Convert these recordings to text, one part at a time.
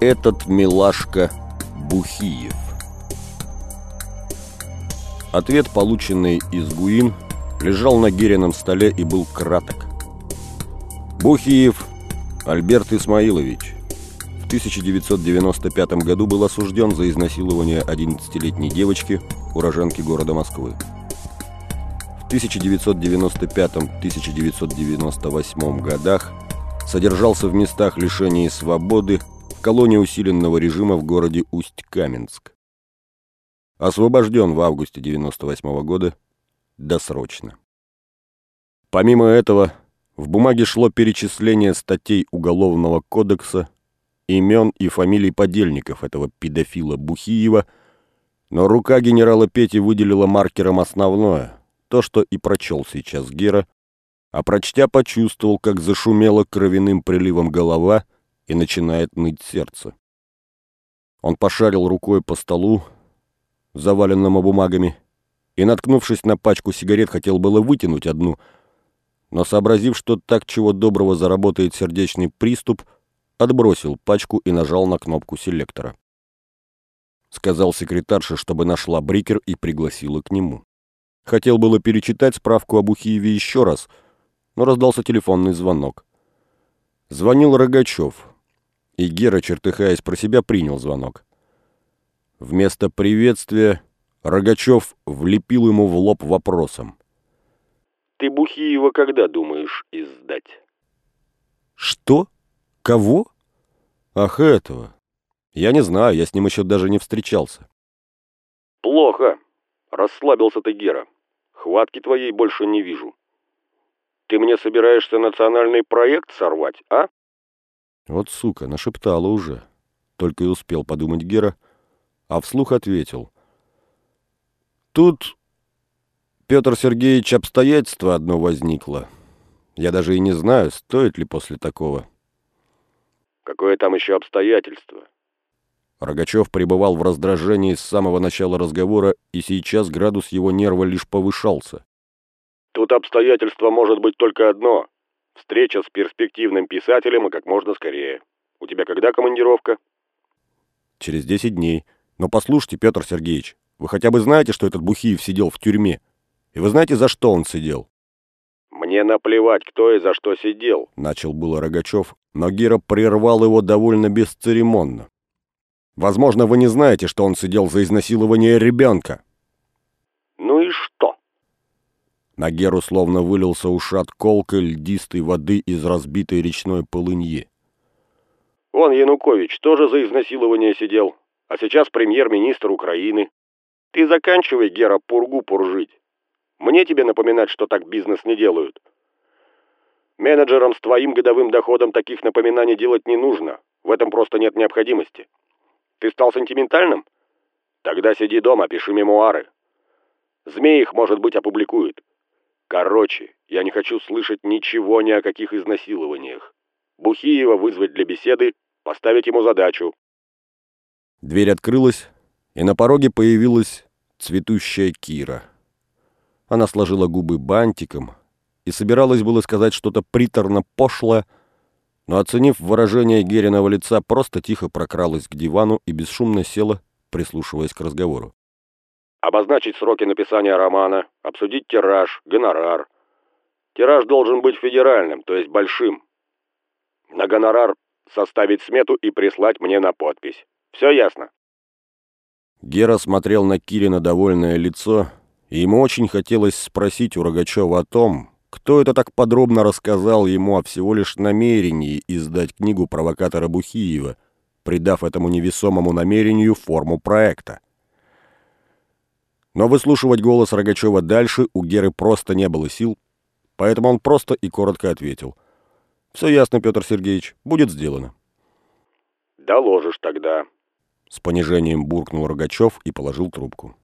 этот милашка Бухиев? Ответ, полученный из Гуин, лежал на Герином столе и был краток. Бухиев Альберт Исмаилович в 1995 году был осужден за изнасилование 11-летней девочки, уроженки города Москвы. В 1995-1998 годах содержался в местах лишения свободы колонии усиленного режима в городе Усть-Каменск. Освобожден в августе 1998 года досрочно. Помимо этого, в бумаге шло перечисление статей Уголовного кодекса, имен и фамилий подельников этого педофила Бухиева, но рука генерала Пети выделила маркером основное, то, что и прочел сейчас Гера, а прочтя почувствовал, как зашумела кровяным приливом голова и начинает ныть сердце. Он пошарил рукой по столу, заваленному бумагами, и, наткнувшись на пачку сигарет, хотел было вытянуть одну, но, сообразив, что так чего доброго заработает сердечный приступ, отбросил пачку и нажал на кнопку селектора. Сказал секретарше, чтобы нашла брикер и пригласила к нему. Хотел было перечитать справку об Ухиеве еще раз, но раздался телефонный звонок. Звонил Рогачев, и Гера, чертыхаясь про себя, принял звонок. Вместо приветствия Рогачев влепил ему в лоб вопросом. «Ты Бухиева когда думаешь издать?» «Что? Кого? Ах, этого. Я не знаю, я с ним еще даже не встречался». «Плохо. Расслабился ты, Гера. Хватки твоей больше не вижу. Ты мне собираешься национальный проект сорвать, а?» Вот сука, нашептала уже. Только и успел подумать Гера, а вслух ответил. Тут, Петр Сергеевич, обстоятельство одно возникло. Я даже и не знаю, стоит ли после такого. Какое там еще обстоятельство? Рогачев пребывал в раздражении с самого начала разговора, и сейчас градус его нерва лишь повышался. Тут обстоятельство может быть только одно. Встреча с перспективным писателем и как можно скорее. У тебя когда командировка? Через 10 дней. Но послушайте, Петр Сергеевич, вы хотя бы знаете, что этот Бухиев сидел в тюрьме? И вы знаете, за что он сидел? Мне наплевать, кто и за что сидел. Начал было Рогачев, но Гера прервал его довольно бесцеремонно. Возможно, вы не знаете, что он сидел за изнасилование ребенка. Ну и что? На Геру словно вылился ушат колкой льдистой воды из разбитой речной полыньи. Он, Янукович, тоже за изнасилование сидел, а сейчас премьер-министр Украины. Ты заканчивай, Гера, пургу пуржить. Мне тебе напоминать, что так бизнес не делают. Менеджерам с твоим годовым доходом таких напоминаний делать не нужно. В этом просто нет необходимости. Ты стал сентиментальным? Тогда сиди дома, пиши мемуары. Змей их, может быть, опубликует. Короче, я не хочу слышать ничего ни о каких изнасилованиях. Бухиева вызвать для беседы, поставить ему задачу. Дверь открылась, и на пороге появилась цветущая Кира. Она сложила губы бантиком и собиралась было сказать что-то приторно пошлое, но, оценив выражение Гериного лица, просто тихо прокралась к дивану и бесшумно села, прислушиваясь к разговору. Обозначить сроки написания романа, обсудить тираж, гонорар. Тираж должен быть федеральным, то есть большим. На гонорар составить смету и прислать мне на подпись. Все ясно?» Гера смотрел на Кирина довольное лицо, и ему очень хотелось спросить у Рогачева о том, кто это так подробно рассказал ему о всего лишь намерении издать книгу провокатора Бухиева, придав этому невесомому намерению форму проекта. Но выслушивать голос Рогачева дальше у Геры просто не было сил, поэтому он просто и коротко ответил. «Все ясно, Петр Сергеевич, будет сделано». «Доложишь тогда», — с понижением буркнул Рогачев и положил трубку.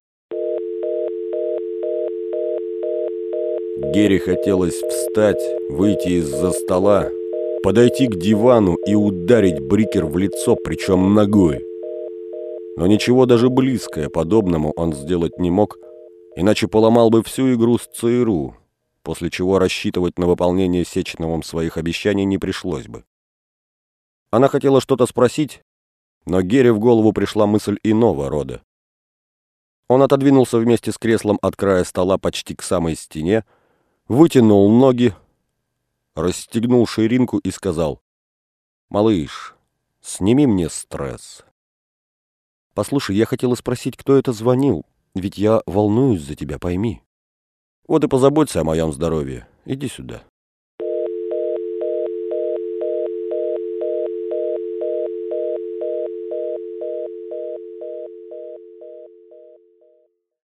Гере хотелось встать, выйти из-за стола, подойти к дивану и ударить Брикер в лицо, причем ногой. Но ничего даже близкое подобному он сделать не мог, иначе поломал бы всю игру с ЦРУ, после чего рассчитывать на выполнение Сеченовым своих обещаний не пришлось бы. Она хотела что-то спросить, Но Гере в голову пришла мысль иного рода. Он отодвинулся вместе с креслом от края стола почти к самой стене, вытянул ноги, расстегнул ширинку и сказал, «Малыш, сними мне стресс». «Послушай, я хотела спросить, кто это звонил, ведь я волнуюсь за тебя, пойми». «Вот и позаботься о моем здоровье. Иди сюда».